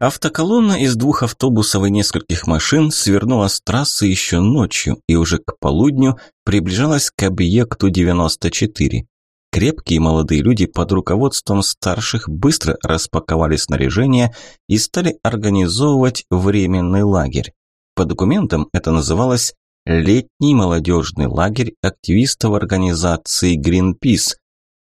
Автоколонна из двух автобусов и нескольких машин свернула с трассы еще ночью и уже к полудню приближалась к объекту 94. Крепкие молодые люди под руководством старших быстро распаковали снаряжение и стали организовывать временный лагерь. По документам это называлось «Летний молодежный лагерь активистов организации Greenpeace»,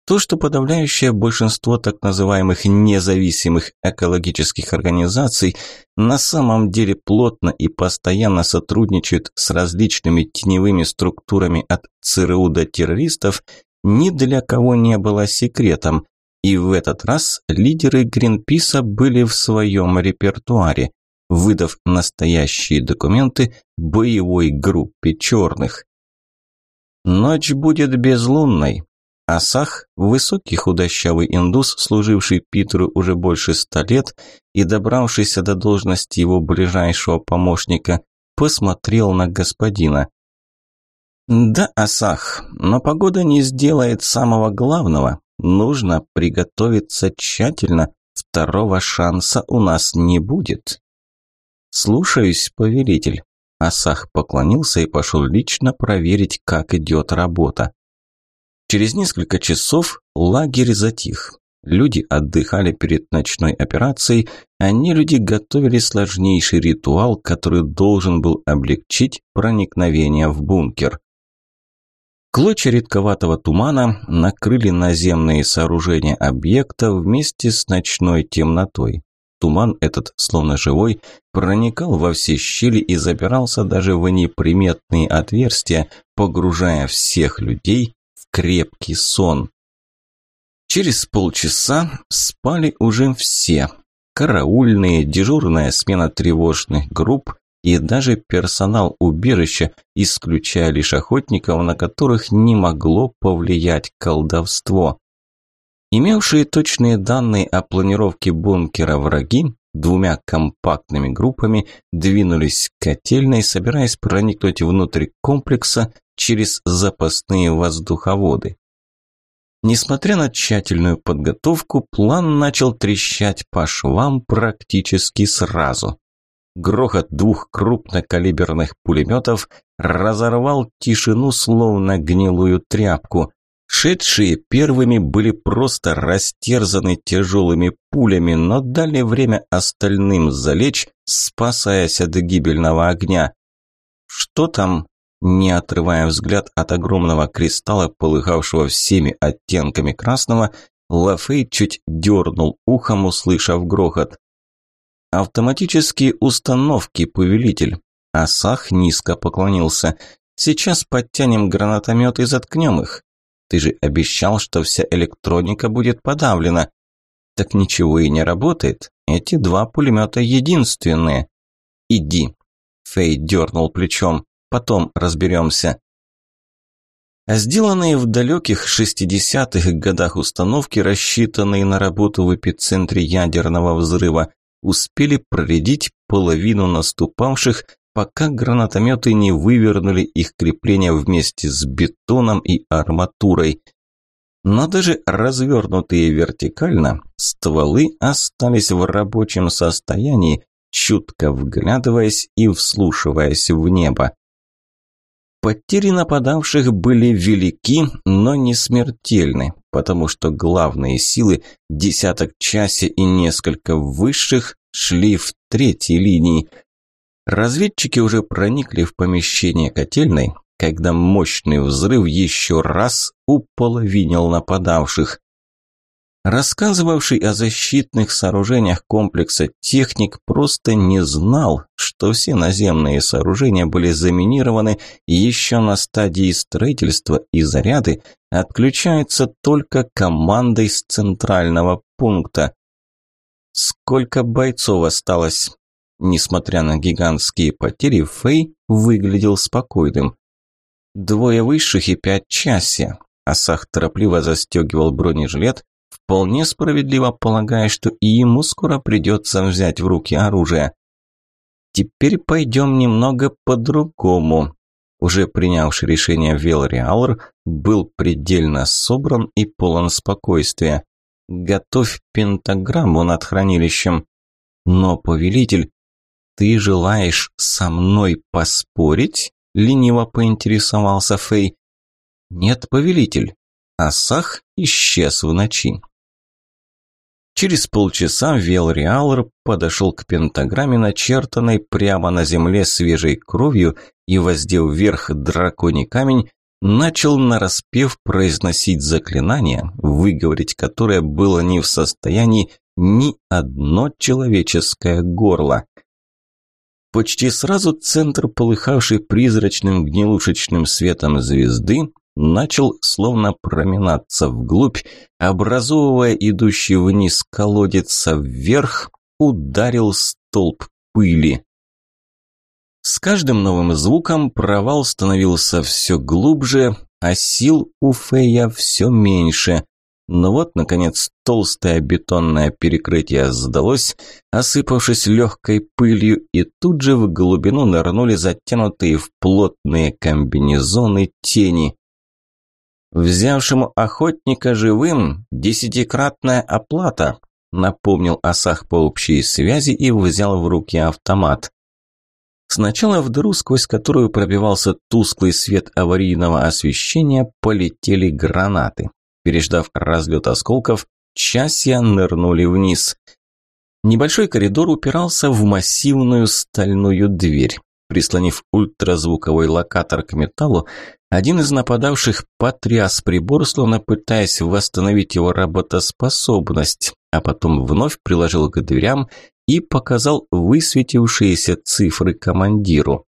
то, что подавляющее большинство так называемых независимых экологических организаций на самом деле плотно и постоянно сотрудничают с различными теневыми структурами от ЦРУ до террористов, ни для кого не было секретом. И в этот раз лидеры Гринписа были в своем репертуаре, выдав настоящие документы боевой группе черных. Ночь будет безлунной, Асах, высокий худощавый индус, служивший Питеру уже больше ста лет и добравшийся до должности его ближайшего помощника, посмотрел на господина. «Да, Асах, но погода не сделает самого главного. Нужно приготовиться тщательно, второго шанса у нас не будет». «Слушаюсь, повелитель». Асах поклонился и пошел лично проверить, как идет работа. Через несколько часов лагерь затих. Люди отдыхали перед ночной операцией, а люди готовили сложнейший ритуал, который должен был облегчить проникновение в бункер. Клочья редковатого тумана накрыли наземные сооружения объекта вместе с ночной темнотой. Туман этот, словно живой, проникал во все щели и забирался даже в неприметные отверстия, погружая всех людей крепкий сон. Через полчаса спали уже все. Караульные, дежурная смена тревожных групп и даже персонал убежища, исключая лишь охотников, на которых не могло повлиять колдовство. Имевшие точные данные о планировке бункера враги двумя компактными группами двинулись к котельной, собираясь проникнуть внутрь комплекса через запасные воздуховоды. Несмотря на тщательную подготовку, план начал трещать по швам практически сразу. Грохот двух крупнокалиберных пулеметов разорвал тишину, словно гнилую тряпку. Шедшие первыми были просто растерзаны тяжелыми пулями, но дали время остальным залечь, спасаясь от гибельного огня. «Что там?» Не отрывая взгляд от огромного кристалла, полыхавшего всеми оттенками красного, Лафей чуть дернул ухом, услышав грохот. «Автоматические установки, повелитель!» Асах низко поклонился. «Сейчас подтянем гранатомет и заткнем их. Ты же обещал, что вся электроника будет подавлена. Так ничего и не работает. Эти два пулемета единственные. Иди. Фей дернул плечом. Потом разберемся. А сделанные в далеких 60-х годах установки, рассчитанные на работу в эпицентре ядерного взрыва, успели проредить половину наступавших пока гранатометы не вывернули их крепления вместе с бетоном и арматурой. Но даже развернутые вертикально, стволы остались в рабочем состоянии, чутко вглядываясь и вслушиваясь в небо. Потери нападавших были велики, но не смертельны, потому что главные силы, десяток часе и несколько высших, шли в третьей линии – Разведчики уже проникли в помещение котельной, когда мощный взрыв еще раз уполовинил нападавших. Рассказывавший о защитных сооружениях комплекса техник просто не знал, что все наземные сооружения были заминированы еще на стадии строительства и заряды отключаются только командой с центрального пункта. «Сколько бойцов осталось?» Несмотря на гигантские потери, Фэй выглядел спокойным. Двое высших и пять часи. Асах торопливо застегивал бронежилет, вполне справедливо полагая, что и ему скоро придется взять в руки оружие. Теперь пойдем немного по-другому. Уже принявший решение Велриалр был предельно собран и полон спокойствия. Готовь пентаграмму над хранилищем. Но, повелитель, ты желаешь со мной поспорить? Лениво поинтересовался Фэй. Нет, повелитель. Асах исчез в ночи. Через полчаса Велриалр подошел к пентаграмме, начертанной прямо на земле свежей кровью, и, воздев вверх драконий камень, начал нараспев произносить заклинание, выговорить которое было не в состоянии ни одно человеческое горло. Почти сразу центр, полыхавший призрачным гнилушечным светом звезды, начал словно проминаться вглубь, образовывая идущий вниз колодец, вверх ударил столб пыли. С каждым новым звуком провал становился все глубже, а сил у Фея все меньше. Но вот, наконец, толстое бетонное перекрытие сдалось, осыпавшись легкой пылью, и тут же в глубину нырнули затянутые в плотные комбинезоны тени. «Взявшему охотника живым десятикратная оплата», напомнил Асах по общей связи и взял в руки автомат. Сначала в дыру, сквозь которую пробивался тусклый свет аварийного освещения, полетели гранаты. Переждав разлет осколков, часья нырнули вниз. Небольшой коридор упирался в массивную стальную дверь. Прислонив ультразвуковой локатор к металлу, один из нападавших потряс прибор, словно пытаясь восстановить его работоспособность, а потом вновь приложил к дверям и показал высветившиеся цифры командиру.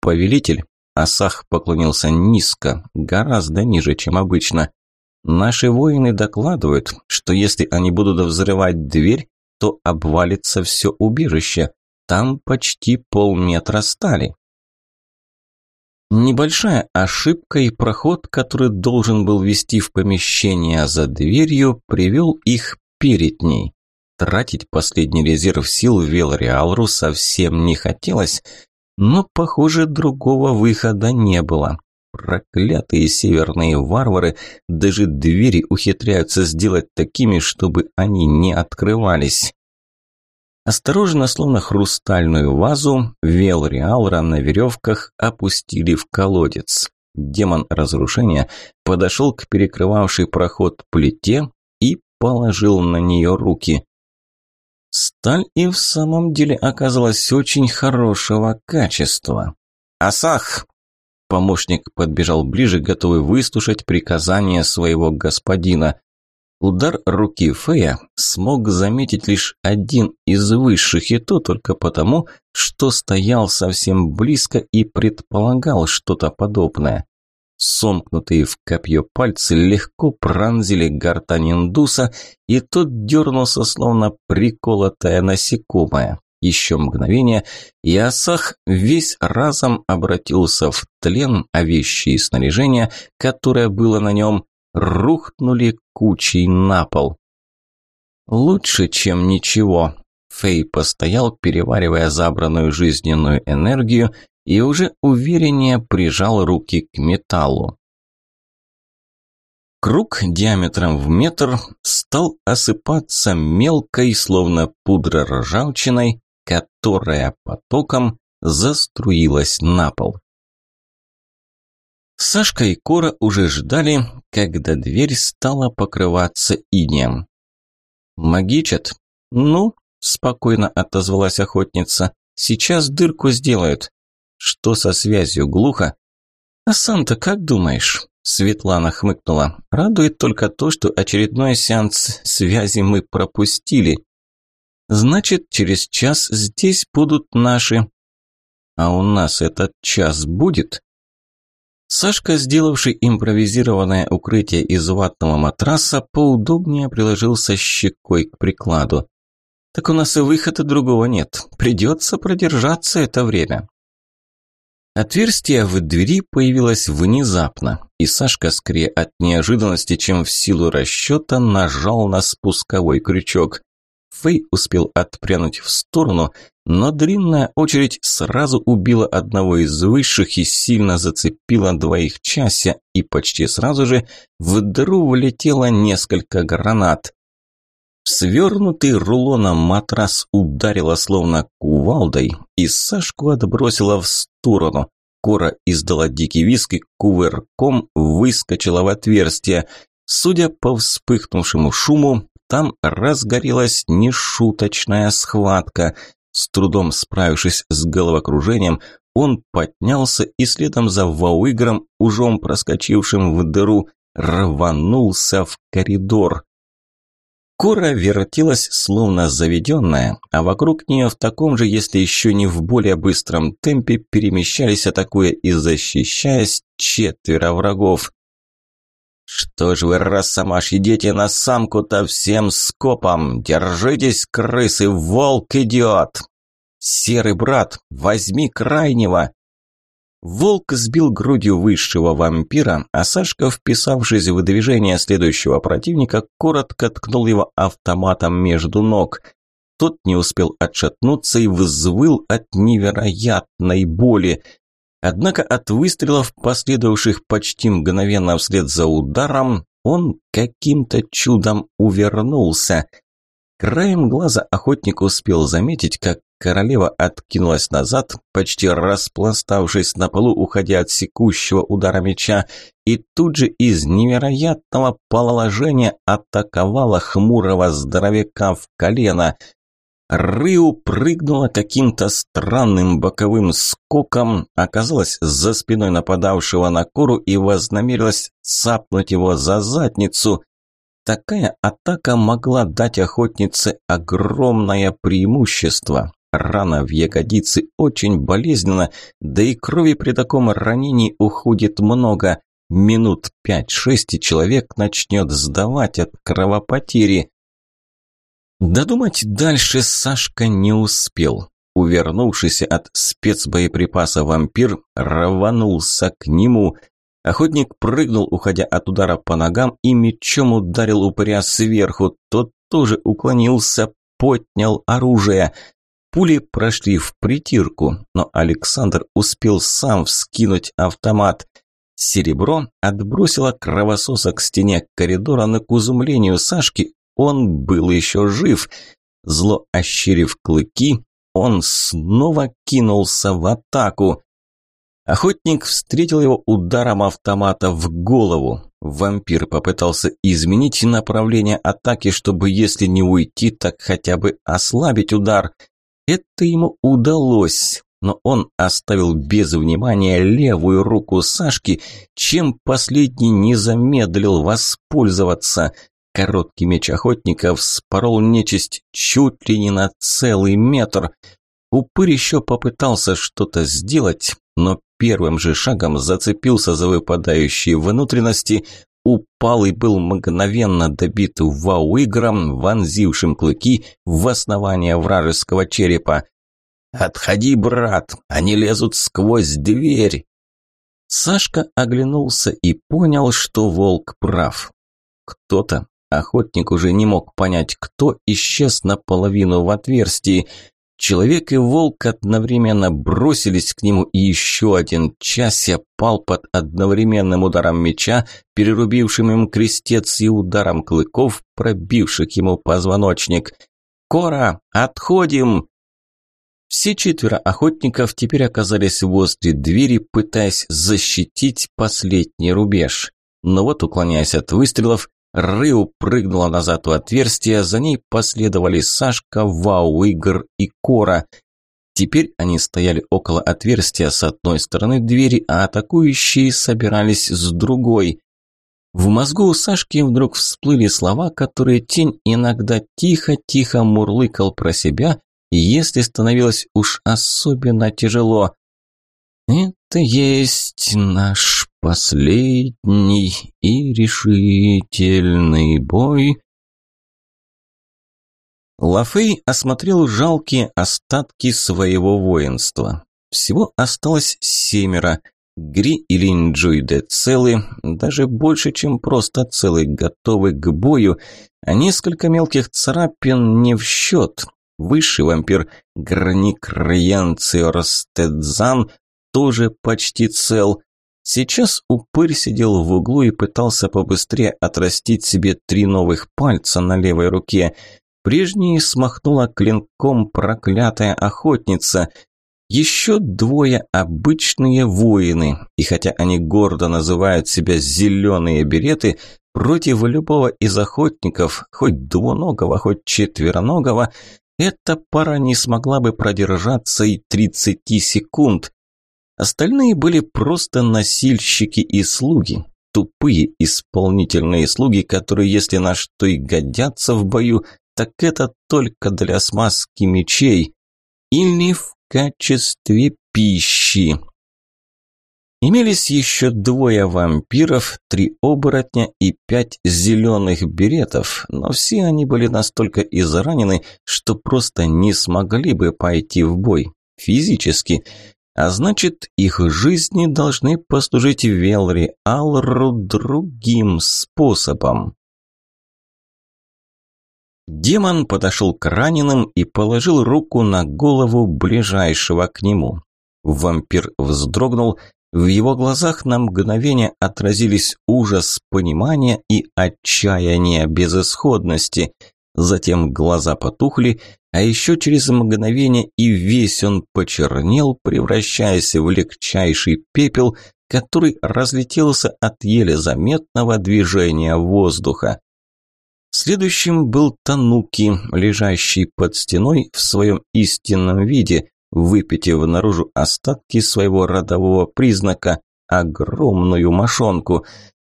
«Повелитель», – Асах поклонился низко, гораздо ниже, чем обычно. «Наши воины докладывают, что если они будут взрывать дверь, то обвалится все убежище. Там почти полметра стали». Небольшая ошибка и проход, который должен был вести в помещение за дверью, привел их перед ней. Тратить последний резерв сил Велриалру совсем не хотелось, но, похоже, другого выхода не было. Проклятые северные варвары даже двери ухитряются сделать такими, чтобы они не открывались. Осторожно, словно хрустальную вазу, Велриалра на веревках опустили в колодец. Демон разрушения подошел к перекрывавшей проход плите и положил на нее руки. Сталь и в самом деле оказалась очень хорошего качества. «Асах!» Помощник подбежал ближе, готовый выслушать приказание своего господина. Удар руки Фея смог заметить лишь один из высших, и то только потому, что стоял совсем близко и предполагал что-то подобное. Сомкнутые в копье пальцы легко пронзили гортань индуса, и тот дернулся, словно приколотое насекомое. Еще мгновение, и Асах весь разом обратился в тлен, а вещи и снаряжение, которое было на нем, рухнули кучей на пол. Лучше, чем ничего. Фэй постоял, переваривая забранную жизненную энергию, и уже увереннее прижал руки к металлу. Круг диаметром в метр стал осыпаться мелкой, словно пудра ржавчиной, которая потоком заструилась на пол. Сашка и Кора уже ждали, когда дверь стала покрываться инеем. «Магичат?» «Ну?» – спокойно отозвалась охотница. «Сейчас дырку сделают». «Что со связью? Глухо?» «А сам-то как думаешь?» Светлана хмыкнула. «Радует только то, что очередной сеанс связи мы пропустили. Значит, через час здесь будут наши...» «А у нас этот час будет?» Сашка, сделавший импровизированное укрытие из ватного матраса, поудобнее приложился щекой к прикладу. «Так у нас и выхода другого нет. Придется продержаться это время». Отверстие в двери появилось внезапно, и Сашка, скорее от неожиданности, чем в силу расчета, нажал на спусковой крючок. Фэй успел отпрянуть в сторону, но длинная очередь сразу убила одного из высших и сильно зацепила двоих чася, и почти сразу же в дыру влетело несколько гранат. Свернутый рулоном матрас ударило словно кувалдой, и Сашку отбросило в сторону. Кора издала дикий виск и кувырком выскочила в отверстие. Судя по вспыхнувшему шуму, там разгорелась нешуточная схватка. С трудом справившись с головокружением, он поднялся и следом за Вауигром, ужом проскочившим в дыру, рванулся в коридор. Кора вертелась, словно заведенная, а вокруг нее в таком же, если еще не в более быстром темпе, перемещались, атакуя и защищаясь, четверо врагов. «Что ж вы, росомаш, идите на самку-то всем скопом! Держитесь, крысы, волк идет!» «Серый брат, возьми крайнего!» Волк сбил грудью высшего вампира, а Сашка, вписавшись в движение следующего противника, коротко ткнул его автоматом между ног. Тот не успел отшатнуться и взвыл от невероятной боли. Однако от выстрелов, последовавших почти мгновенно вслед за ударом, он каким-то чудом увернулся. Краем глаза охотник успел заметить, как Королева откинулась назад, почти распластавшись на полу, уходя от секущего удара меча, и тут же из невероятного положения атаковала хмурого здоровяка в колено. Рыу прыгнула каким-то странным боковым скоком, оказалась за спиной нападавшего на кору и вознамерилась цапнуть его за задницу. Такая атака могла дать охотнице огромное преимущество. Рана в ягодице очень болезненна, да и крови при таком ранении уходит много. Минут пять-шесть и человек начнет сдавать от кровопотери. Додумать дальше Сашка не успел. Увернувшийся от спецбоеприпаса вампир рванулся к нему. Охотник прыгнул, уходя от удара по ногам, и мечом ударил упыря сверху. Тот тоже уклонился, поднял оружие. Пули прошли в притирку, но Александр успел сам вскинуть автомат. Серебро отбросило кровососа к стене коридора, но к изумлению Сашки он был еще жив. Зло ощерив клыки, он снова кинулся в атаку. Охотник встретил его ударом автомата в голову. Вампир попытался изменить направление атаки, чтобы, если не уйти, так хотя бы ослабить удар – это ему удалось, но он оставил без внимания левую руку Сашки, чем последний не замедлил воспользоваться. Короткий меч охотника вспорол нечисть чуть ли не на целый метр. Упырь еще попытался что-то сделать, но первым же шагом зацепился за выпадающие внутренности, упал и был мгновенно добит вау-игром, вонзившим клыки в основание вражеского черепа. «Отходи, брат, они лезут сквозь дверь!» Сашка оглянулся и понял, что волк прав. Кто-то, охотник уже не мог понять, кто исчез наполовину в отверстии. Человек и волк одновременно бросились к нему, и еще один чася пал под одновременным ударом меча, перерубившим им крестец и ударом клыков, пробивших ему позвоночник. «Кора, отходим!» Все четверо охотников теперь оказались возле двери, пытаясь защитить последний рубеж. Но вот, уклоняясь от выстрелов, Рыу прыгнула назад в отверстие, за ней последовали Сашка, Вау, Игр и Кора. Теперь они стояли около отверстия с одной стороны двери, а атакующие собирались с другой. В мозгу у Сашки вдруг всплыли слова, которые тень иногда тихо-тихо мурлыкал про себя, если становилось уж особенно тяжело. Это есть наш последний и решительный бой. Лафей осмотрел жалкие остатки своего воинства. Всего осталось семеро. Гри и Линджуйде целы, даже больше, чем просто целы, готовы к бою, а несколько мелких царапин не в счет. Высший вампир Граник Рьянциорстедзан тоже почти цел. Сейчас упырь сидел в углу и пытался побыстрее отрастить себе три новых пальца на левой руке. Прежние смахнула клинком проклятая охотница. Еще двое обычные воины, и хотя они гордо называют себя «зеленые береты», против любого из охотников, хоть двуногого, хоть четвероногого, эта пара не смогла бы продержаться и 30 секунд. Остальные были просто носильщики и слуги, тупые исполнительные слуги, которые, если на что и годятся в бою, так это только для смазки мечей или в качестве пищи. Имелись еще двое вампиров, три оборотня и пять зеленых беретов, но все они были настолько изранены, что просто не смогли бы пойти в бой физически – а значит, их жизни должны послужить Велри Алру другим способом. Демон подошел к раненым и положил руку на голову ближайшего к нему. Вампир вздрогнул, в его глазах на мгновение отразились ужас понимания и отчаяние безысходности. Затем глаза потухли, а еще через мгновение и весь он почернел, превращаясь в легчайший пепел, который разлетелся от еле заметного движения воздуха. Следующим был Тануки, лежащий под стеной в своем истинном виде, выпитив наружу остатки своего родового признака – огромную мошонку.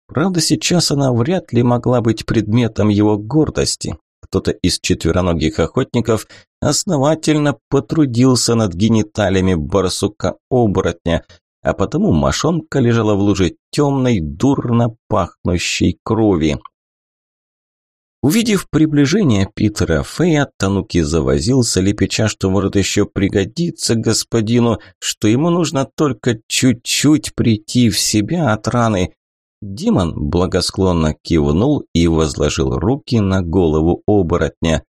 Правда, сейчас она вряд ли могла быть предметом его гордости кто-то из четвероногих охотников основательно потрудился над гениталиями барсука-оборотня, а потому мошонка лежала в луже темной, дурно пахнущей крови. Увидев приближение Питера Фея, Тануки завозился, лепеча, что может еще пригодиться господину, что ему нужно только чуть-чуть прийти в себя от раны, Димон благосклонно кивнул и возложил руки на голову оборотня.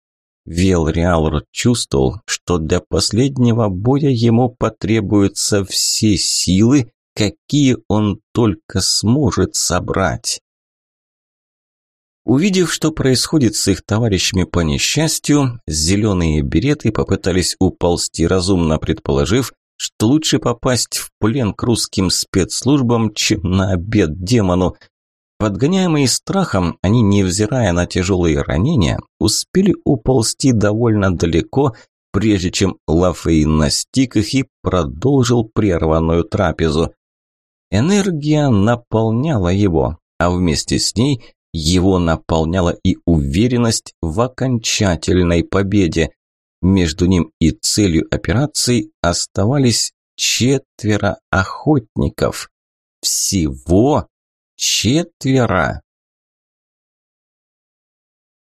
Вел Реалр чувствовал, что для последнего боя ему потребуются все силы, какие он только сможет собрать. Увидев, что происходит с их товарищами по несчастью, зеленые береты попытались уползти, разумно предположив, что лучше попасть в плен к русским спецслужбам, чем на обед демону. Подгоняемые страхом, они, невзирая на тяжелые ранения, успели уползти довольно далеко, прежде чем Лафей настиг их и продолжил прерванную трапезу. Энергия наполняла его, а вместе с ней его наполняла и уверенность в окончательной победе. Между ним и целью операции оставались четверо охотников. Всего четверо.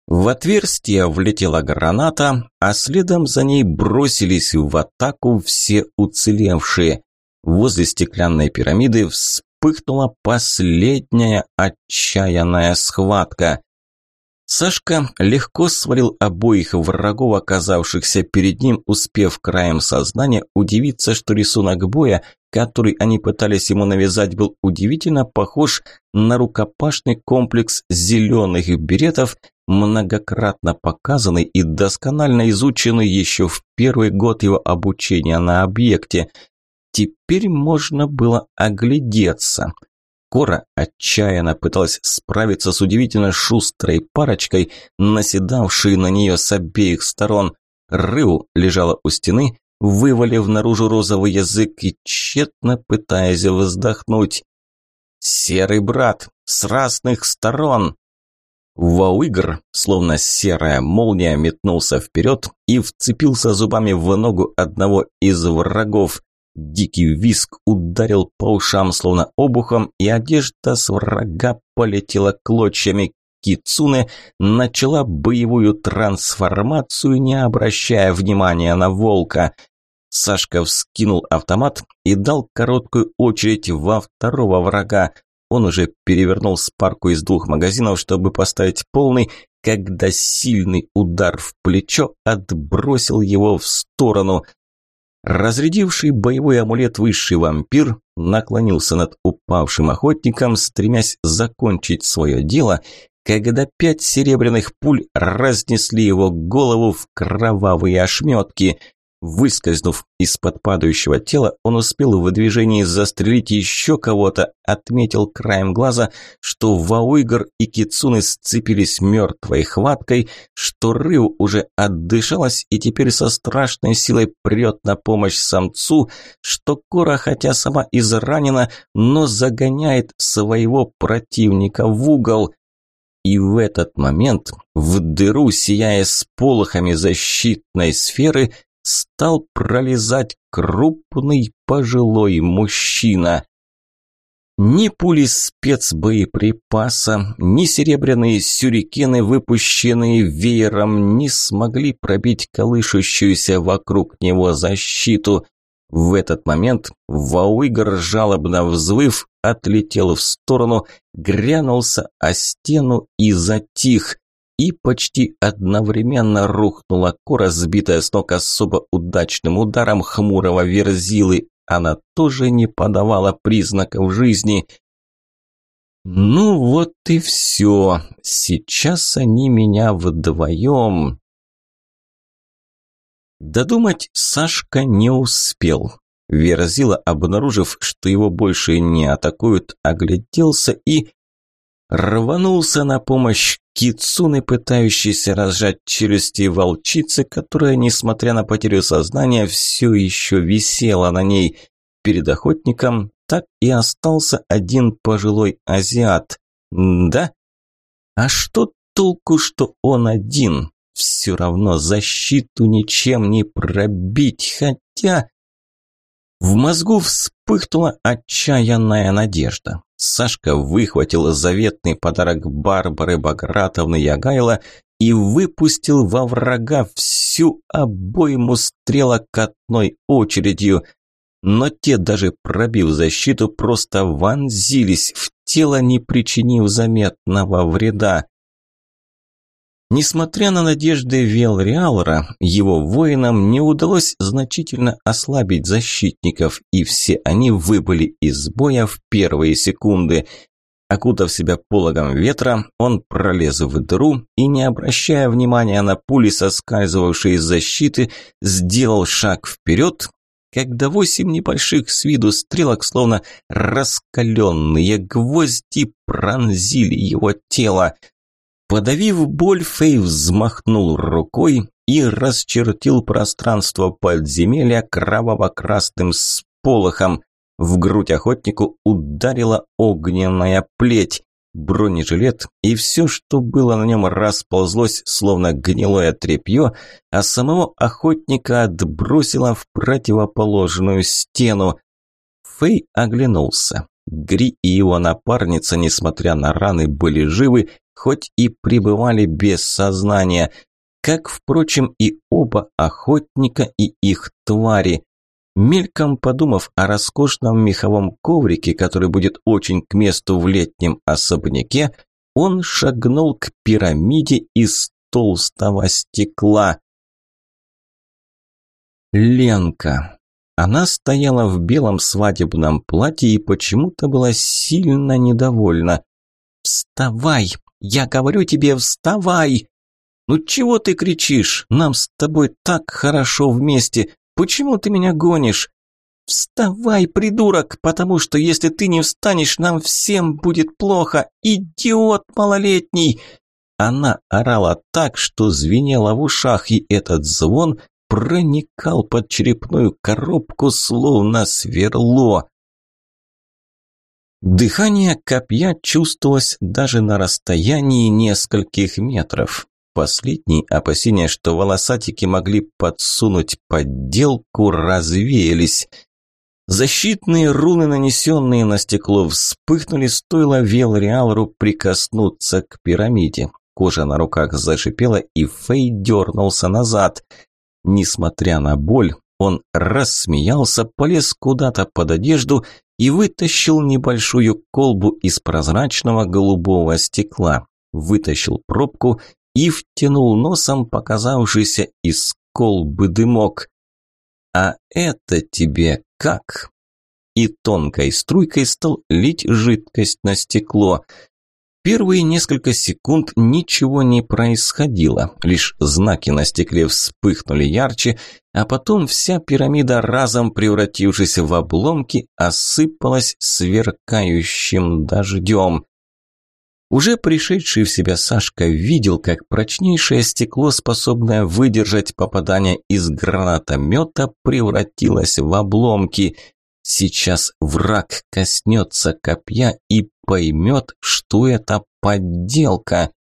В отверстие влетела граната, а следом за ней бросились в атаку все уцелевшие. Возле стеклянной пирамиды вспыхнула последняя отчаянная схватка. Сашка легко свалил обоих врагов, оказавшихся перед ним, успев краем сознания удивиться, что рисунок боя, который они пытались ему навязать, был удивительно похож на рукопашный комплекс зеленых беретов, многократно показанный и досконально изученный еще в первый год его обучения на объекте. Теперь можно было оглядеться – Кора отчаянно пыталась справиться с удивительно шустрой парочкой, наседавшей на нее с обеих сторон. Рыу лежала у стены, вывалив наружу розовый язык и тщетно пытаясь вздохнуть. «Серый брат! С разных сторон!» Вауигр, словно серая молния, метнулся вперед и вцепился зубами в ногу одного из врагов. Дикий виск ударил по ушам словно обухом, и одежда с врага полетела клочьями. Кицуне начала боевую трансформацию, не обращая внимания на волка. Сашка вскинул автомат и дал короткую очередь во второго врага. Он уже перевернул спарку из двух магазинов, чтобы поставить полный, когда сильный удар в плечо отбросил его в сторону. Разрядивший боевой амулет высший вампир наклонился над упавшим охотником, стремясь закончить свое дело, когда пять серебряных пуль разнесли его голову в кровавые ошметки – Выскользнув из-под падающего тела, он успел в движении застрелить еще кого-то, отметил краем глаза, что Вауигар и Кицуны сцепились мертвой хваткой, что Рыу уже отдышалась и теперь со страшной силой прет на помощь самцу, что Кора, хотя сама изранена, но загоняет своего противника в угол. И в этот момент в дыру, сияя сполохами защитной сферы, стал пролезать крупный пожилой мужчина. Ни пули спецбоеприпаса, ни серебряные сюрикены, выпущенные веером, не смогли пробить колышущуюся вокруг него защиту. В этот момент Вауигр, жалобно взвыв, отлетел в сторону, грянулся о стену и затих и почти одновременно рухнула кора, сбитая с ног особо удачным ударом хмурого верзилы. Она тоже не подавала признаков жизни. «Ну вот и все. Сейчас они меня вдвоем». Додумать Сашка не успел. Верзила, обнаружив, что его больше не атакуют, огляделся и рванулся на помощь Кицуны, пытающейся разжать челюсти волчицы, которая, несмотря на потерю сознания, все еще висела на ней. Перед охотником так и остался один пожилой азиат. Да? А что толку, что он один? Все равно защиту ничем не пробить, хотя... В мозгу вспыхнула отчаянная надежда. Сашка выхватил заветный подарок Барбары Багратовны Ягайла и выпустил во врага всю обойму стрелок одной очередью. Но те, даже пробив защиту, просто вонзились в тело, не причинив заметного вреда. Несмотря на надежды Велриалра, его воинам не удалось значительно ослабить защитников, и все они выбыли из боя в первые секунды. Окутав себя пологом ветра, он пролез в дыру и, не обращая внимания на пули, соскальзывавшие из защиты, сделал шаг вперед, когда восемь небольших с виду стрелок, словно раскаленные гвозди, пронзили его тело – Подавив боль, Фэй взмахнул рукой и расчертил пространство подземелья кроваво-красным сполохом. В грудь охотнику ударила огненная плеть. Бронежилет и все, что было на нем, расползлось, словно гнилое тряпье, а самого охотника отбросило в противоположную стену. Фэй оглянулся. Гри и его напарница, несмотря на раны, были живы хоть и пребывали без сознания, как, впрочем, и оба охотника и их твари. Мельком подумав о роскошном меховом коврике, который будет очень к месту в летнем особняке, он шагнул к пирамиде из толстого стекла. Ленка. Она стояла в белом свадебном платье и почему-то была сильно недовольна. «Вставай!» Я говорю тебе, вставай! Ну чего ты кричишь? Нам с тобой так хорошо вместе. Почему ты меня гонишь? Вставай, придурок, потому что если ты не встанешь, нам всем будет плохо. Идиот малолетний! Она орала так, что звенело в ушах, и этот звон проникал под черепную коробку, словно сверло. Дыхание копья чувствовалось даже на расстоянии нескольких метров. Последние опасения, что волосатики могли подсунуть подделку, развеялись. Защитные руны, нанесенные на стекло, вспыхнули, стоило Велриалру прикоснуться к пирамиде. Кожа на руках зашипела, и Фей дернулся назад. Несмотря на боль, он рассмеялся, полез куда-то под одежду и вытащил небольшую колбу из прозрачного голубого стекла. Вытащил пробку и втянул носом показавшийся из колбы дымок. «А это тебе как?» И тонкой струйкой стал лить жидкость на стекло. Первые несколько секунд ничего не происходило, лишь знаки на стекле вспыхнули ярче, а потом вся пирамида, разом превратившись в обломки, осыпалась сверкающим дождем. Уже пришедший в себя Сашка видел, как прочнейшее стекло, способное выдержать попадание из гранатомета, превратилось в обломки. Сейчас враг коснется копья и поймет, что это подделка.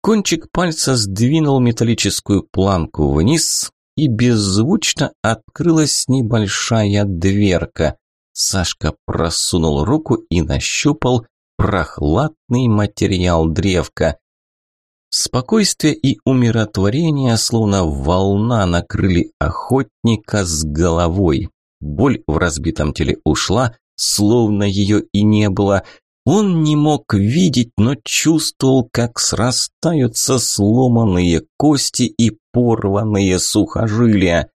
Кончик пальца сдвинул металлическую планку вниз, и беззвучно открылась небольшая дверка. Сашка просунул руку и нащупал прохладный материал древка. Спокойствие и умиротворение, словно волна, накрыли охотника с головой. Боль в разбитом теле ушла, словно ее и не было. Он не мог видеть, но чувствовал, как срастаются сломанные кости и порванные сухожилия.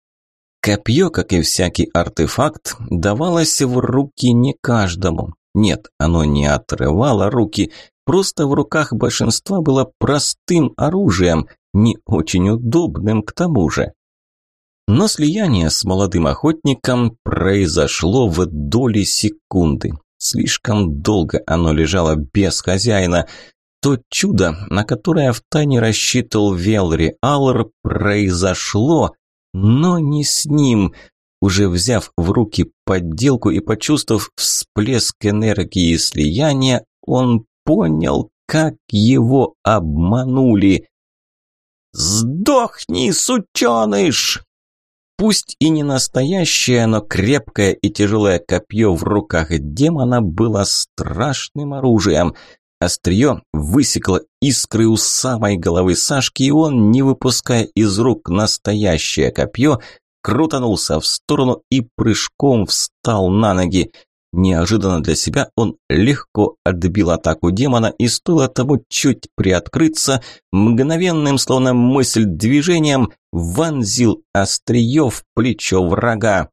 Копье, как и всякий артефакт, давалось в руки не каждому. Нет, оно не отрывало руки, просто в руках большинства было простым оружием, не очень удобным к тому же. Но слияние с молодым охотником произошло в доли секунды. Слишком долго оно лежало без хозяина. То чудо, на которое втайне рассчитывал Велри Аллар, произошло, но не с ним – уже взяв в руки подделку и почувствовав всплеск энергии слияния, он понял, как его обманули. «Сдохни, сученыш!» Пусть и не настоящее, но крепкое и тяжелое копье в руках демона было страшным оружием. Острие высекло искры у самой головы Сашки, и он, не выпуская из рук настоящее копье, крутанулся в сторону и прыжком встал на ноги. Неожиданно для себя он легко отбил атаку демона и стоило тому чуть приоткрыться, мгновенным, словно мысль движением, вонзил острие в плечо врага.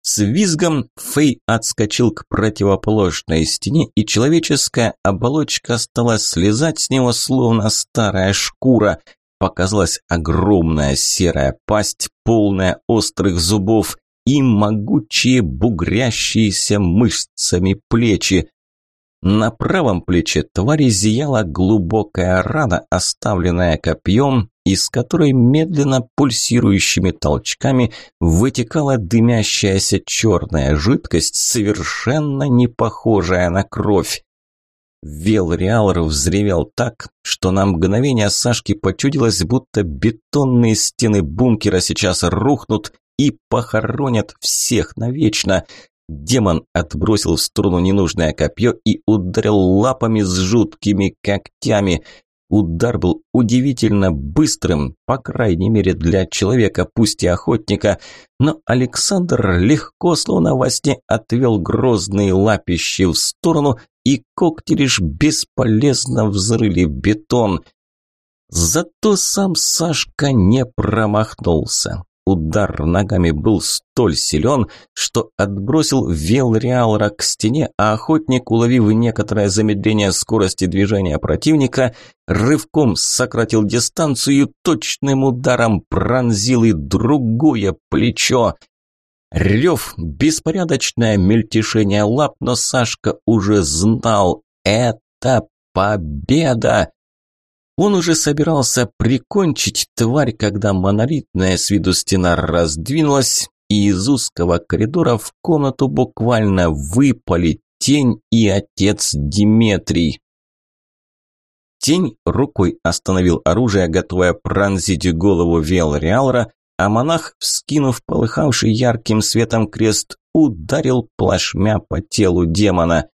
С визгом Фэй отскочил к противоположной стене, и человеческая оболочка стала слезать с него, словно старая шкура – показалась огромная серая пасть, полная острых зубов и могучие бугрящиеся мышцами плечи. На правом плече твари зияла глубокая рана, оставленная копьем, из которой медленно пульсирующими толчками вытекала дымящаяся черная жидкость, совершенно не похожая на кровь. Велриалр взревел так, что на мгновение Сашке почудилось, будто бетонные стены бункера сейчас рухнут и похоронят всех навечно. Демон отбросил в сторону ненужное копье и ударил лапами с жуткими когтями. Удар был удивительно быстрым, по крайней мере для человека, пусть и охотника, но Александр легко, словно во сне, отвел грозные лапищи в сторону и когти лишь бесполезно взрыли бетон. Зато сам Сашка не промахнулся. Удар ногами был столь силен, что отбросил Велриалра к стене, а охотник, уловив некоторое замедление скорости движения противника, рывком сократил дистанцию и точным ударом пронзил и другое плечо. Рев, беспорядочное мельтешение лап, но Сашка уже знал – это победа! Он уже собирался прикончить тварь, когда монолитная с виду стена раздвинулась, и из узкого коридора в комнату буквально выпали тень и отец Диметрий. Тень рукой остановил оружие, готовое пронзить голову Велриалра, а монах, вскинув полыхавший ярким светом крест, ударил плашмя по телу демона.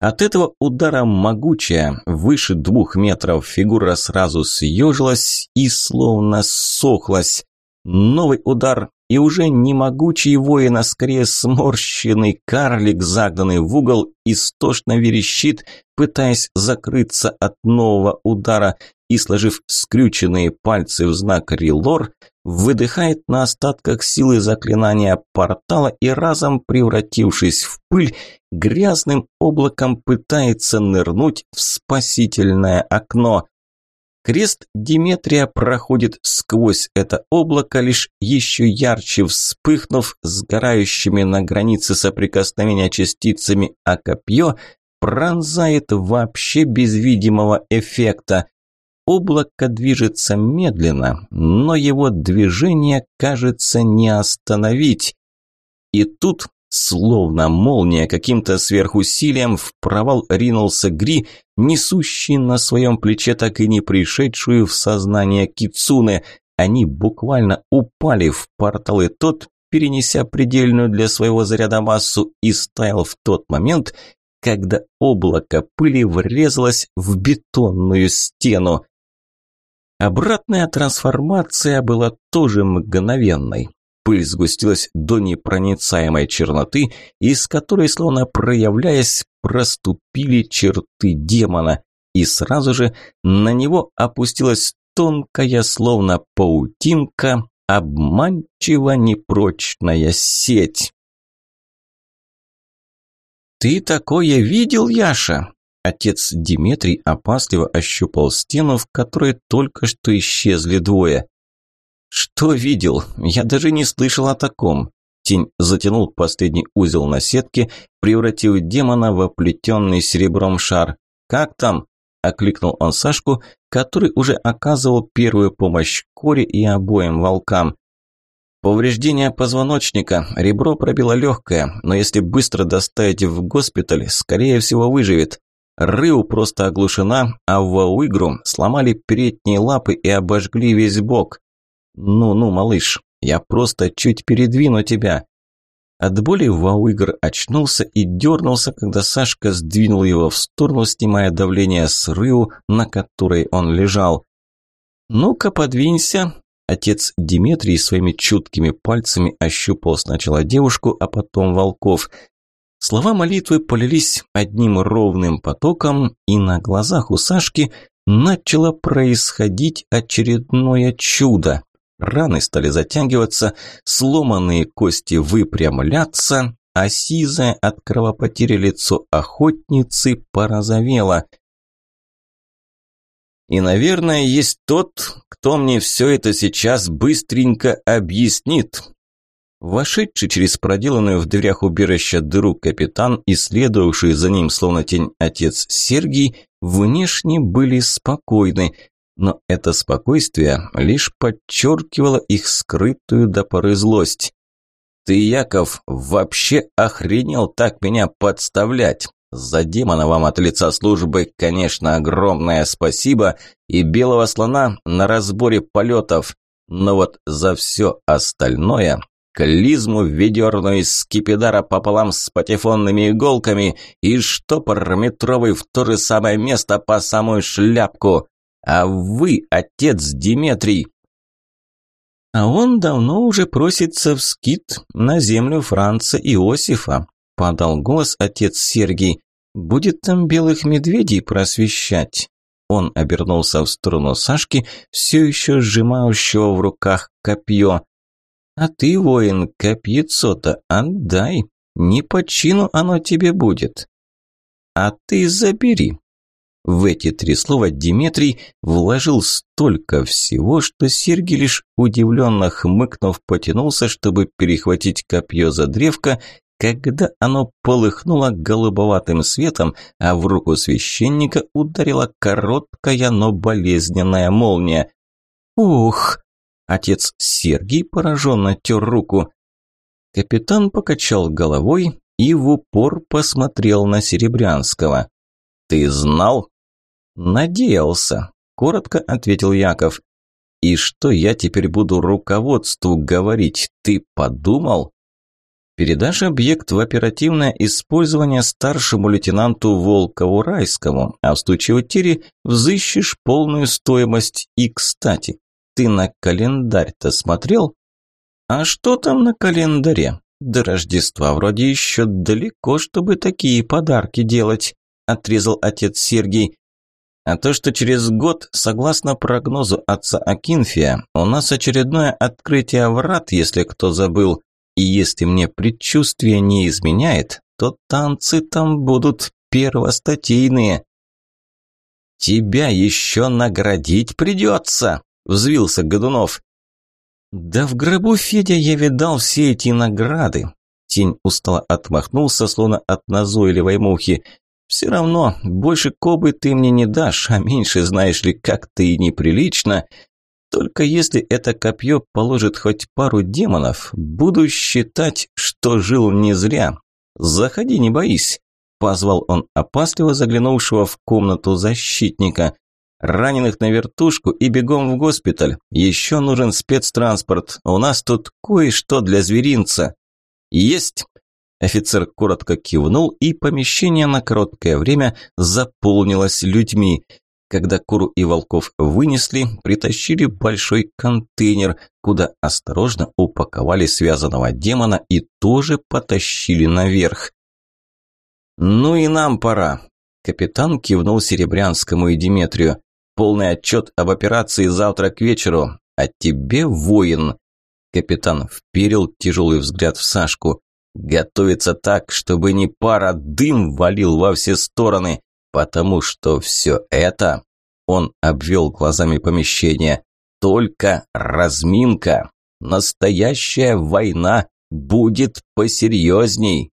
От этого удара могучая, выше двух метров фигура сразу съежилась и словно сохлась. Новый удар, и уже не могучий воин, а скорее сморщенный карлик, загнанный в угол, истошно верещит, пытаясь закрыться от нового удара, и, сложив скрюченные пальцы в знак «Релор», выдыхает на остатках силы заклинания портала и разом превратившись в пыль, грязным облаком пытается нырнуть в спасительное окно. Крест Диметрия проходит сквозь это облако, лишь еще ярче вспыхнув сгорающими на границе соприкосновения частицами, а копье пронзает вообще без видимого эффекта. Облако движется медленно, но его движение, кажется, не остановить. И тут Словно молния каким-то сверхусилием в провал ринулся Гри, несущий на своем плече так и не пришедшую в сознание Кицуне. Они буквально упали в портал, и тот, перенеся предельную для своего заряда массу, и стоял в тот момент, когда облако пыли врезалось в бетонную стену. Обратная трансформация была тоже мгновенной. Пыль сгустилась до непроницаемой черноты, из которой, словно проявляясь, проступили черты демона, и сразу же на него опустилась тонкая, словно паутинка, обманчиво непрочная сеть. «Ты такое видел, Яша?» Отец Диметрий опасливо ощупал стену, в которой только что исчезли двое. «Что видел? Я даже не слышал о таком». Тень затянул последний узел на сетке, превратив демона в оплетенный серебром шар. «Как там?» – окликнул он Сашку, который уже оказывал первую помощь Коре и обоим волкам. Повреждение позвоночника, ребро пробило легкое, но если быстро доставить в госпиталь, скорее всего выживет. Рыу просто оглушена, а Вауигру сломали передние лапы и обожгли весь бок. «Ну-ну, малыш, я просто чуть передвину тебя». От боли Вауигр очнулся и дернулся, когда Сашка сдвинул его в сторону, снимая давление с рыу, на которой он лежал. «Ну-ка, подвинься». Отец Диметрий своими чуткими пальцами ощупал сначала девушку, а потом волков. Слова молитвы полились одним ровным потоком, и на глазах у Сашки начало происходить очередное чудо. Раны стали затягиваться, сломанные кости выпрямляться, а сизое от кровопотери лицо охотницы порозовело. И, наверное, есть тот, кто мне все это сейчас быстренько объяснит. Вошедший через проделанную в дверях убежища дыру капитан и следовавший за ним словно тень отец Сергий внешне были спокойны, но это спокойствие лишь подчеркивало их скрытую до поры злость. «Ты, Яков, вообще охренел так меня подставлять? За демона вам от лица службы, конечно, огромное спасибо и белого слона на разборе полетов, но вот за все остальное клизму ведерную из скипидара пополам с патефонными иголками и штопор метровый в то же самое место по самую шляпку. А вы, отец Диметрий!» А он давно уже просится в скит на землю Франца Иосифа, подал голос отец Сергий. Будет там белых медведей просвещать. Он обернулся в сторону Сашки, все еще сжимающего в руках копье. А ты, воин, копьецо-то отдай, не по чину оно тебе будет. А ты забери, в эти три слова Дмитрий вложил столько всего, что Сергий лишь удивленно хмыкнув потянулся, чтобы перехватить копье за древко, когда оно полыхнуло голубоватым светом, а в руку священника ударила короткая, но болезненная молния. «Ух!» Отец Сергий пораженно тер руку. Капитан покачал головой и в упор посмотрел на Серебрянского. «Ты знал?» «Надеялся», – коротко ответил Яков. «И что я теперь буду руководству говорить? Ты подумал?» Передашь объект в оперативное использование старшему лейтенанту Волкову Райскому, а в случае утери взыщешь полную стоимость. И, кстати, ты на календарь-то смотрел? А что там на календаре? До Рождества вроде еще далеко, чтобы такие подарки делать, отрезал отец Сергей. А то, что через год, согласно прогнозу отца Акинфия, у нас очередное открытие врат, если кто забыл, и если мне предчувствие не изменяет, то танцы там будут первостатейные. «Тебя еще наградить придется!» – взвился Годунов. «Да в гробу, Федя, я видал все эти награды!» Тень устало отмахнулся, словно от назойливой мухи. «Все равно, больше кобы ты мне не дашь, а меньше, знаешь ли, как-то и неприлично. Только если это копье положит хоть пару демонов, буду считать, что жил не зря. Заходи, не боись!» Позвал он опасливо заглянувшего в комнату защитника. Раненых на вертушку и бегом в госпиталь. Еще нужен спецтранспорт. У нас тут кое-что для зверинца. Есть. Офицер коротко кивнул, и помещение на короткое время заполнилось людьми. Когда Куру и Волков вынесли, притащили большой контейнер, куда осторожно упаковали связанного демона и тоже потащили наверх. «Ну и нам пора», – капитан кивнул Серебрянскому и Диметрию. Полный отчет об операции завтра к вечеру. А тебе, воин!» Капитан вперил тяжелый взгляд в Сашку. «Готовиться так, чтобы не пара дым валил во все стороны, потому что все это...» Он обвел глазами помещение. «Только разминка. Настоящая война будет посерьезней».